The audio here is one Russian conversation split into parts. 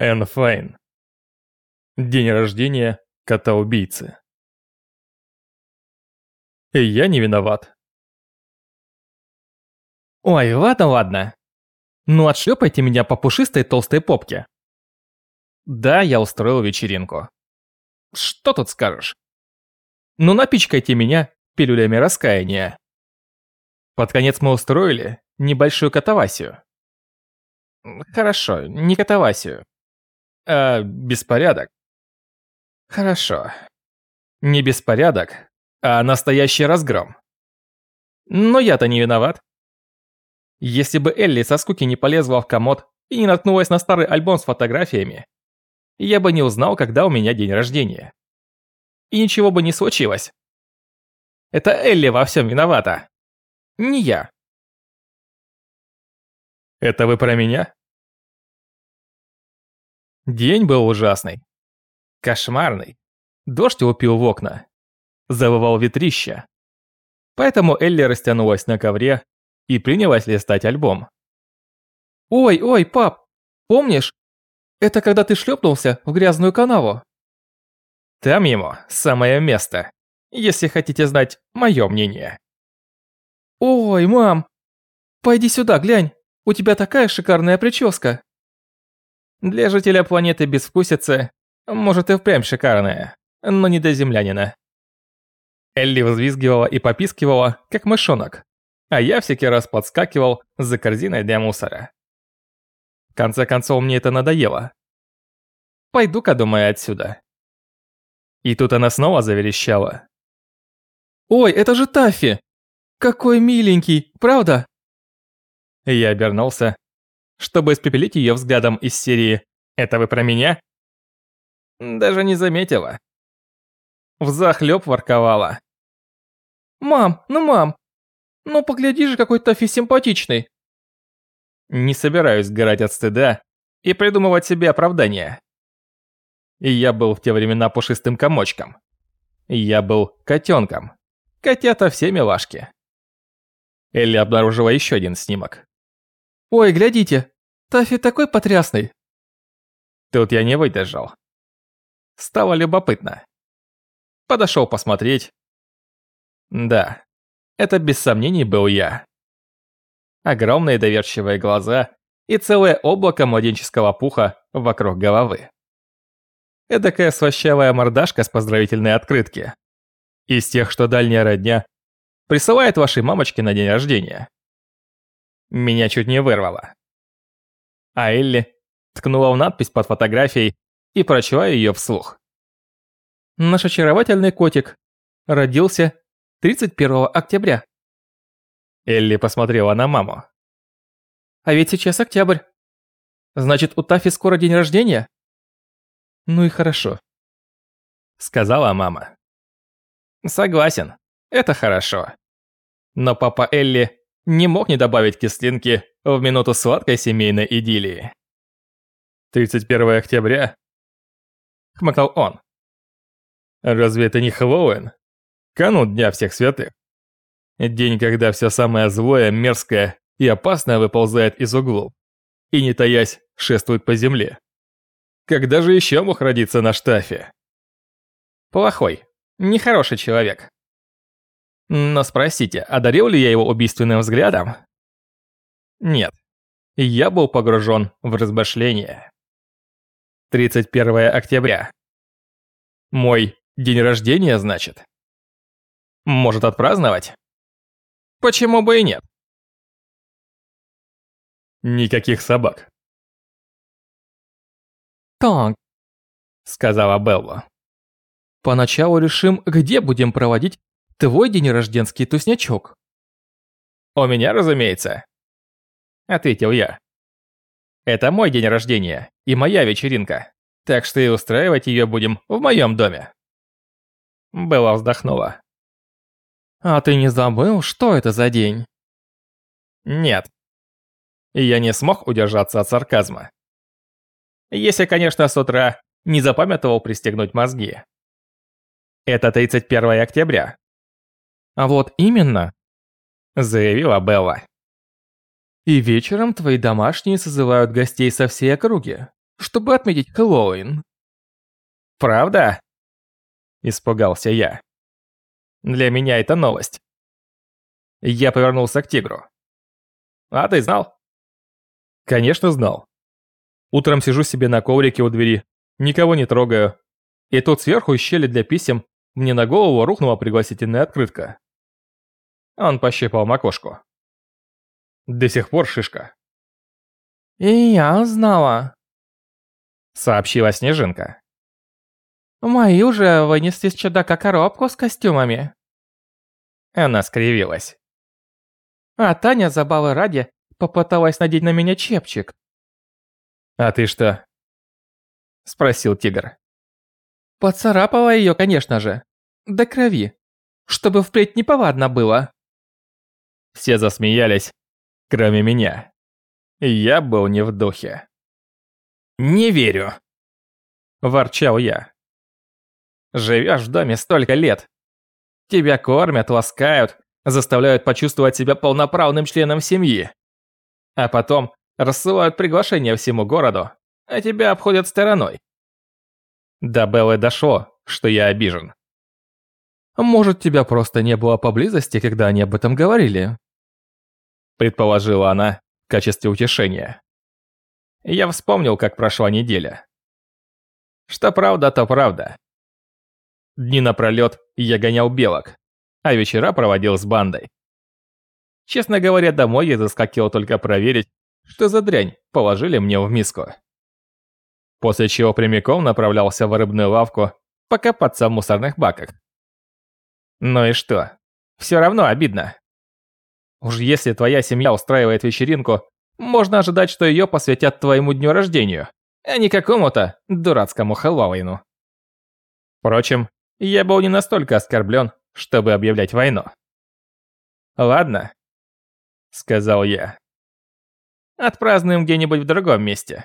Энн Файн. День рождения кота-убийцы. И я не виноват. Ой, ладно, ладно. Ну отшлепайте меня по пушистой толстой попке. Да, я устроил вечеринку. Что тут скажешь? Ну напичкайте меня пилюлями раскаяния. Под конец мы устроили небольшую катавасию. Хорошо, не катавасию. А беспорядок. Хорошо. Не беспорядок, а настоящий разгром. Но я-то не виноват. Если бы Элли со скуки не полезла в комод и не наткнулась на старый альбом с фотографиями, я бы не узнал, когда у меня день рождения. И ничего бы не случилось. Это Элли во всем виновата. Не я. Это вы про меня? День был ужасный. Кошмарный. Дождь лупил в окна. Завывал ветрища. Поэтому Элли растянулась на ковре и принялась листать альбом. «Ой, ой, пап, помнишь? Это когда ты шлепнулся в грязную канаву?» Там ему самое место, если хотите знать мое мнение. «Ой, мам, пойди сюда, глянь, у тебя такая шикарная прическа!» Для жителя планеты Безвкусицы, может и впрямь шикарная, но не для землянина. Элли взвизгивала и попискивала, как мышонок, а я всякий раз подскакивал за корзиной для мусора. В конце концов, мне это надоело. Пойду-ка, думаю, отсюда. И тут она снова заверещала. «Ой, это же Таффи! Какой миленький, правда?» Я обернулся чтобы испепелить ее взглядом из серии «Это вы про меня?» Даже не заметила. Взахлёб ворковала. «Мам, ну мам, ну погляди же, какой Тафи симпатичный!» Не собираюсь сгорать от стыда и придумывать себе оправдания. И я был в те времена пушистым комочком. Я был котенком. Котята все милашки. Элли обнаружила еще один снимок. «Ой, глядите, Тафи такой потрясный!» Тут я не выдержал. Стало любопытно. Подошел посмотреть. Да, это без сомнений был я. Огромные доверчивые глаза и целое облако младенческого пуха вокруг головы. Эдакая слащавая мордашка с поздравительной открытки. Из тех, что дальняя родня присылает вашей мамочке на день рождения. Меня чуть не вырвало. А Элли ткнула в надпись под фотографией и прочла ее вслух. Наш очаровательный котик родился 31 октября. Элли посмотрела на маму. А ведь сейчас октябрь. Значит, у Тафи скоро день рождения? Ну и хорошо. Сказала мама. Согласен, это хорошо. Но папа Элли не мог не добавить кислинки в минуту сладкой семейной идиллии. 31 октября? Хмыкал он. Разве это не Хэллоуин? Канун Дня Всех Святых. День, когда все самое злое, мерзкое и опасное выползает из углов и, не таясь, шествует по земле. Когда же еще мог родиться на штафе? Плохой, нехороший человек. Но спросите, одарил ли я его убийственным взглядом? Нет. Я был погружен в размышления. 31 октября. Мой день рождения, значит? Может отпраздновать? Почему бы и нет? Никаких собак. «Так», — сказала Белла. «Поначалу решим, где будем проводить Твой день рожденский туснячок. У меня, разумеется. Ответил я. Это мой день рождения и моя вечеринка, так что и устраивать ее будем в моем доме. Белла вздохнула. А ты не забыл, что это за день? Нет. И я не смог удержаться от сарказма. Если, конечно, с утра не запамятовал пристегнуть мозги. Это 31 октября, «А вот именно», – заявила Белла. «И вечером твои домашние созывают гостей со всей округи, чтобы отметить Хэллоуин». «Правда?» Испугался я. Для меня это новость. Я повернулся к тигру. «А ты знал?» «Конечно знал. Утром сижу себе на коврике у двери, никого не трогаю. И тут сверху из щели для писем мне на голову рухнула пригласительная открытка. Он пощипал макошку. До сих пор шишка. «И я знала», — сообщила Снежинка. «Мои уже вынесли с чудака коробку с костюмами». Она скривилась. А Таня, забавы ради, попыталась надеть на меня чепчик. «А ты что?» — спросил тигр. Поцарапала ее, конечно же. До крови. Чтобы впредь неповадно было. Все засмеялись, кроме меня. Я был не в духе. «Не верю!» – ворчал я. «Живешь в доме столько лет. Тебя кормят, ласкают, заставляют почувствовать себя полноправным членом семьи. А потом рассылают приглашения всему городу, а тебя обходят стороной. До Беллы дошло, что я обижен. Может, тебя просто не было поблизости, когда они об этом говорили? Предположила она в качестве утешения. Я вспомнил, как прошла неделя. Что правда, то правда. Дни напролет я гонял белок, а вечера проводил с бандой. Честно говоря, домой я заскакивал только проверить, что за дрянь положили мне в миску. После чего прямиком направлялся в рыбную лавку покопаться в мусорных баках. Ну и что? Все равно обидно. Уж если твоя семья устраивает вечеринку, можно ожидать, что ее посвятят твоему дню рождения, а не какому-то дурацкому Хэллоуину. Впрочем, я был не настолько оскорблен, чтобы объявлять войну. «Ладно», — сказал я. «Отпразднуем где-нибудь в другом месте.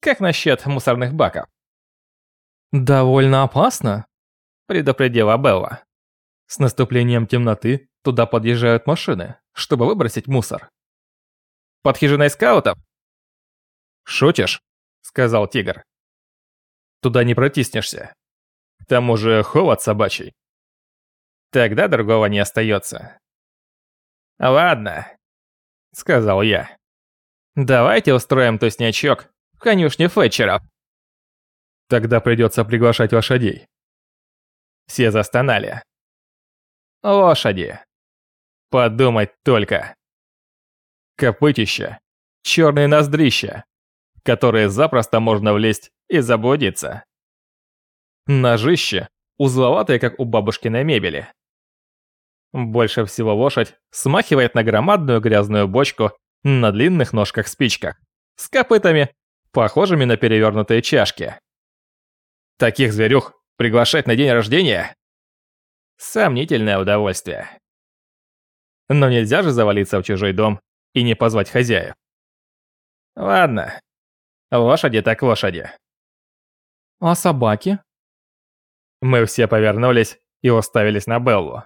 Как насчет мусорных баков?» «Довольно опасно», — предупредила Белла. С наступлением темноты туда подъезжают машины, чтобы выбросить мусор. Под хижиной скаутов? Шутишь? Сказал тигр. Туда не протиснешься. К тому же холод собачий. Тогда другого не остается. Ладно, сказал я. Давайте устроим туснячок в конюшне Фетчеров. Тогда придется приглашать лошадей. Все застонали. Лошади. Подумать только. Копытища, черные ноздрища, в которые запросто можно влезть и заблудиться. Ножище, узловатое, как у бабушкиной мебели. Больше всего лошадь смахивает на громадную грязную бочку на длинных ножках-спичках, с копытами, похожими на перевернутые чашки. Таких зверюх приглашать на день рождения Сомнительное удовольствие. Но нельзя же завалиться в чужой дом и не позвать хозяев. Ладно, лошади так лошади. А собаки? Мы все повернулись и уставились на Беллу.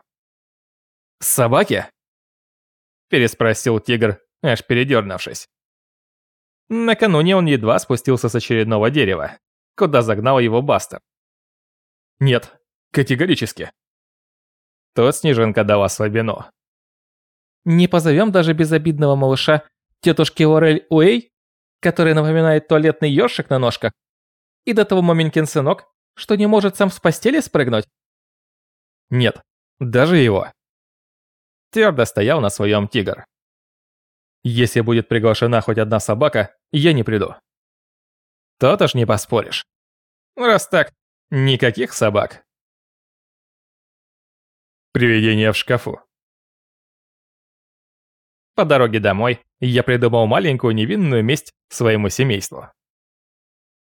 «Собаки?» Переспросил тигр, аж передернувшись. Накануне он едва спустился с очередного дерева, куда загнал его Бастер. «Нет, категорически», Тут Снежинка дала слабину. «Не позовем даже безобидного малыша тетушки Лорель Уэй, который напоминает туалетный ёршик на ножках, и до того маменькин сынок, что не может сам с постели спрыгнуть?» «Нет, даже его». Твердо стоял на своем тигр. «Если будет приглашена хоть одна собака, я не приду». Тот уж не поспоришь. Раз так, никаких собак. Привидение в шкафу. По дороге домой я придумал маленькую невинную месть своему семейству.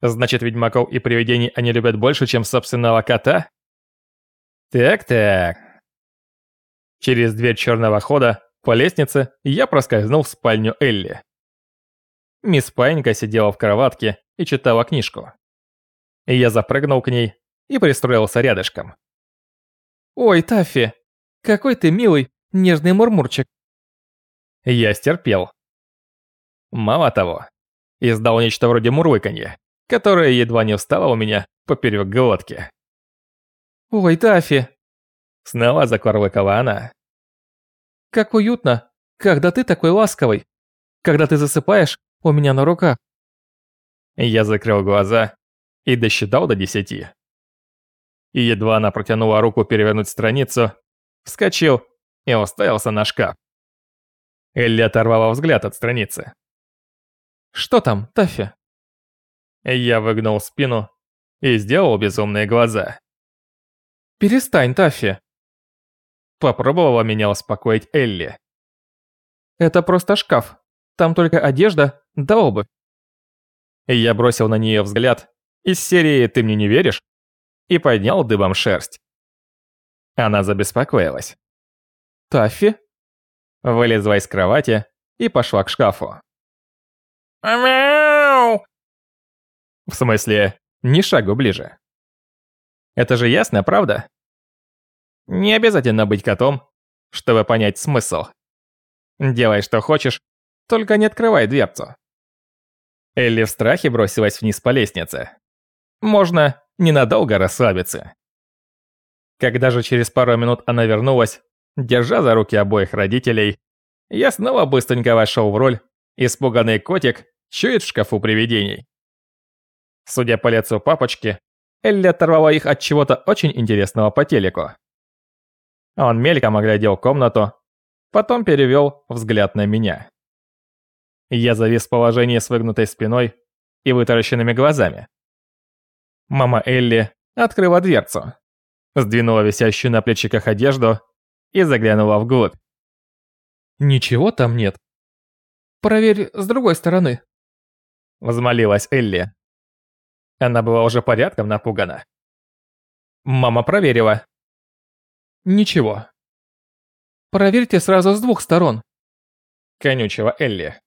Значит, ведьмаков и привидений они любят больше, чем собственного кота? Так-так. Через дверь черного хода по лестнице я проскользнул в спальню Элли. Мисс Пайнька сидела в кроватке и читала книжку. Я запрыгнул к ней и пристроился рядышком. «Ой, Таффи, какой ты милый, нежный мурмурчик!» Я стерпел. Мало того, издал нечто вроде мурлыканья, которая едва не встала у меня поперек глотки. «Ой, Тафи!» Снова закорлыкала она. «Как уютно, когда ты такой ласковый, когда ты засыпаешь у меня на руках». Я закрыл глаза и досчитал до десяти. И едва она протянула руку перевернуть страницу, вскочил и уставился на шкаф. Элли оторвала взгляд от страницы. «Что там, Таффи?» Я выгнул спину и сделал безумные глаза. «Перестань, Таффи!» Попробовала меня успокоить Элли. «Это просто шкаф. Там только одежда да обувь». Я бросил на нее взгляд из серии «Ты мне не веришь?» и поднял дыбом шерсть. Она забеспокоилась. «Таффи?» Вылезла из кровати и пошла к шкафу. «Мяу!» В смысле, ни шагу ближе. Это же ясно, правда? Не обязательно быть котом, чтобы понять смысл. Делай, что хочешь, только не открывай дверцу. Элли в страхе бросилась вниз по лестнице. Можно ненадолго расслабиться. Когда же через пару минут она вернулась, держа за руки обоих родителей, я снова быстренько вошел в роль «Испуганный котик чует в шкафу привидений». Судя по лицу папочки, Элли оторвала их от чего-то очень интересного по телеку. Он мельком оглядел комнату, потом перевел взгляд на меня. Я завис в положении с выгнутой спиной и вытаращенными глазами. Мама Элли открыла дверцу, сдвинула висящую на плечиках одежду и заглянула вглубь. «Ничего там нет. Проверь с другой стороны», — возмолилась Элли. Она была уже порядком напугана. Мама проверила. «Ничего. Проверьте сразу с двух сторон», — конючила Элли.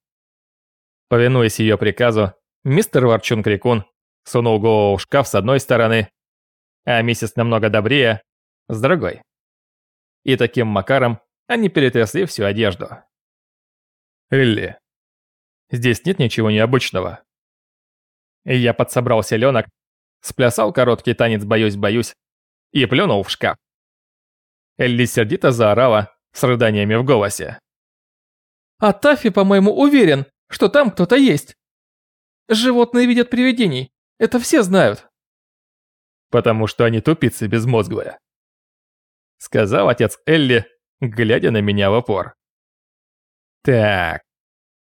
Повинуясь ее приказу, мистер Ворчун-Крикун сунул голову в шкаф с одной стороны, а миссис намного добрее – с другой. И таким макаром они перетрясли всю одежду. «Элли, здесь нет ничего необычного». Я подсобрал селенок, сплясал короткий танец «Боюсь-боюсь» и плюнул в шкаф. Элли сердито заорала с рыданиями в голосе. «А Таффи, по-моему, уверен, что там кто-то есть. Животные видят привидений, это все знают. Потому что они тупицы безмозглые. Сказал отец Элли, глядя на меня в упор. Так,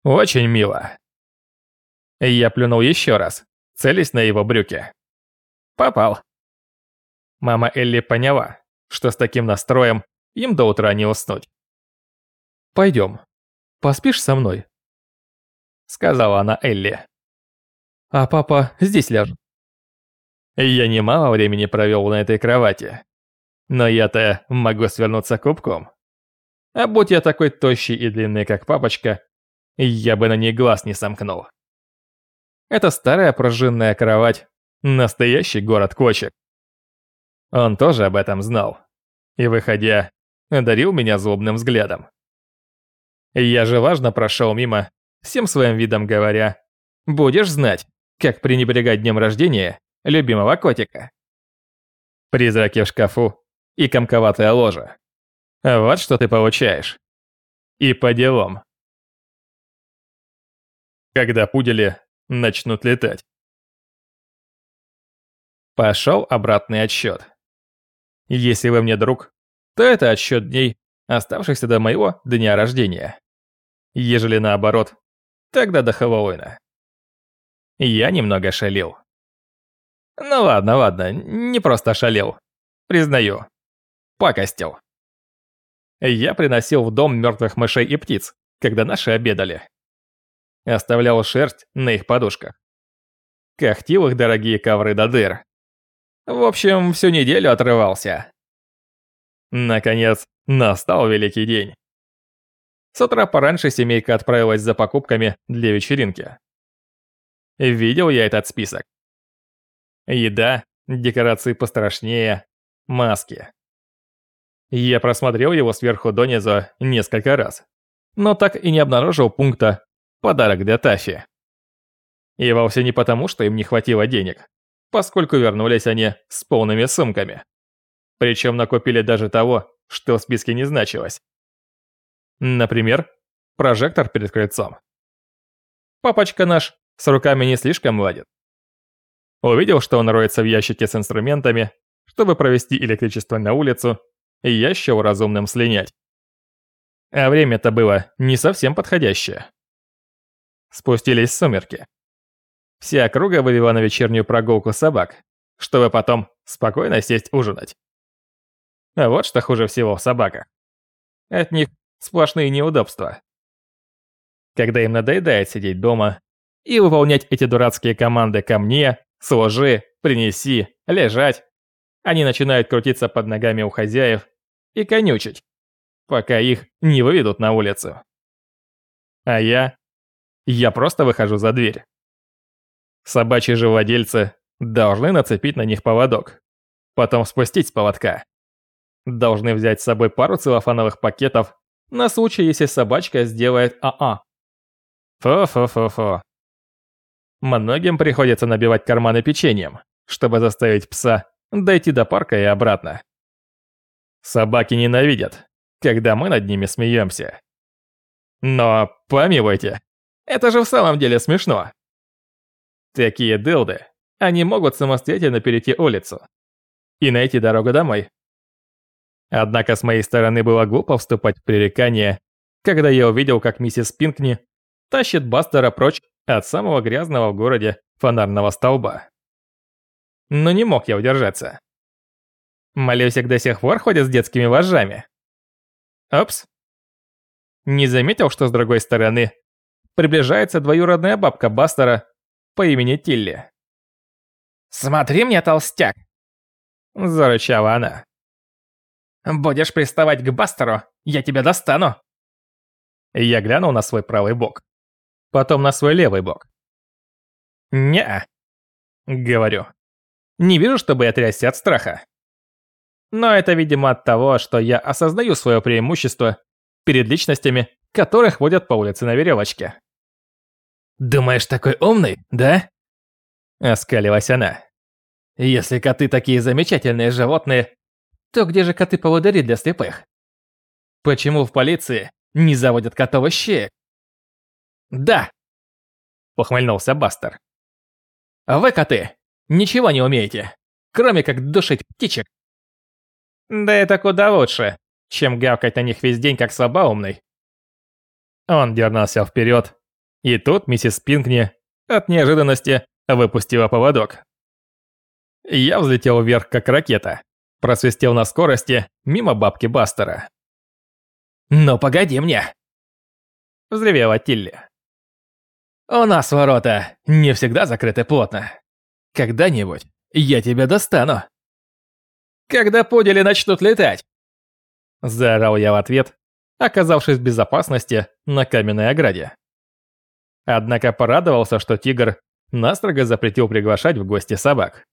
очень мило. Я плюнул еще раз, целясь на его брюки. Попал. Мама Элли поняла, что с таким настроем им до утра не уснуть. «Пойдем, поспишь со мной?» Сказала она Элли а папа здесь ляжет. Я немало времени провел на этой кровати. Но я-то могу свернуться кубком. А будь я такой тощий и длинный, как папочка, я бы на ней глаз не сомкнул. Это старая пружинная кровать, настоящий город кочек. Он тоже об этом знал. И, выходя, одарил меня злобным взглядом. Я же важно прошел мимо, всем своим видом говоря, «Будешь знать, как пренебрегать днем рождения любимого котика. Призраки в шкафу и комковатая ложа. Вот что ты получаешь. И по делам. Когда пудели начнут летать. Пошел обратный отсчет. Если вы мне друг, то это отсчет дней, оставшихся до моего дня рождения. Ежели наоборот, тогда до Хэллоуина. Я немного шалил. Ну ладно, ладно, не просто шалил. Признаю. Пакостил. Я приносил в дом мертвых мышей и птиц, когда наши обедали. Оставлял шерсть на их подушках. Когтил их дорогие ковры до дыр. В общем, всю неделю отрывался. Наконец, настал великий день. С утра пораньше семейка отправилась за покупками для вечеринки. Видел я этот список. Еда, декорации пострашнее, маски. Я просмотрел его сверху донизу несколько раз, но так и не обнаружил пункта «Подарок для Таффи». И вовсе не потому, что им не хватило денег, поскольку вернулись они с полными сумками. Причем накупили даже того, что в списке не значилось. Например, прожектор перед крыльцом. Папочка наш с руками не слишком ладит. Увидел, что он роется в ящике с инструментами, чтобы провести электричество на улицу, и я счел разумным слинять. А время-то было не совсем подходящее. Спустились сумерки. Вся округа вывела на вечернюю прогулку собак, чтобы потом спокойно сесть ужинать. А вот что хуже всего в собаках. От них сплошные неудобства. Когда им надоедает сидеть дома и выполнять эти дурацкие команды ко мне, сложи, принеси, лежать, они начинают крутиться под ногами у хозяев и конючить, пока их не выведут на улицу. А я... Я просто выхожу за дверь. Собачьи же владельцы должны нацепить на них поводок, потом спустить с поводка. Должны взять с собой пару целлофановых пакетов на случай, если собачка сделает АА. Фу-фу-фу-фу. Многим приходится набивать карманы печеньем, чтобы заставить пса дойти до парка и обратно. Собаки ненавидят, когда мы над ними смеемся. Но помилуйте, это же в самом деле смешно. Такие дылды, они могут самостоятельно перейти улицу и найти дорогу домой. Однако с моей стороны было глупо вступать в пререкание, когда я увидел, как миссис Пинкни тащит Бастера прочь от самого грязного в городе фонарного столба. Но не мог я удержаться. Малюсик до сих пор ходит с детскими вожжами. Опс. Не заметил, что с другой стороны приближается двоюродная бабка Бастера по имени Тилли. «Смотри мне, толстяк!» Зарычала она. «Будешь приставать к Бастеру, я тебя достану!» Я глянул на свой правый бок. Потом на свой левый бок. не говорю. Не вижу, чтобы я трясся от страха. Но это, видимо, от того, что я осознаю свое преимущество перед личностями, которых водят по улице на веревочке. «Думаешь, такой умный, да?» Оскалилась она. «Если коты такие замечательные животные, то где же коты-поводыри для слепых? Почему в полиции не заводят котов щеек? Да, ухмыльнулся Бастер. Вы, коты, ничего не умеете, кроме как душить птичек. Да это куда лучше, чем гавкать на них весь день, как слабоумный. Он дернулся вперед, и тут миссис Пинкни от неожиданности выпустила поводок. Я взлетел вверх, как ракета, просвистел на скорости мимо бабки Бастера. «Ну погоди мне!» Взревела Тилли. «У нас ворота не всегда закрыты плотно. Когда-нибудь я тебя достану». «Когда подели начнут летать?» Заорал я в ответ, оказавшись в безопасности на каменной ограде. Однако порадовался, что тигр настрого запретил приглашать в гости собак.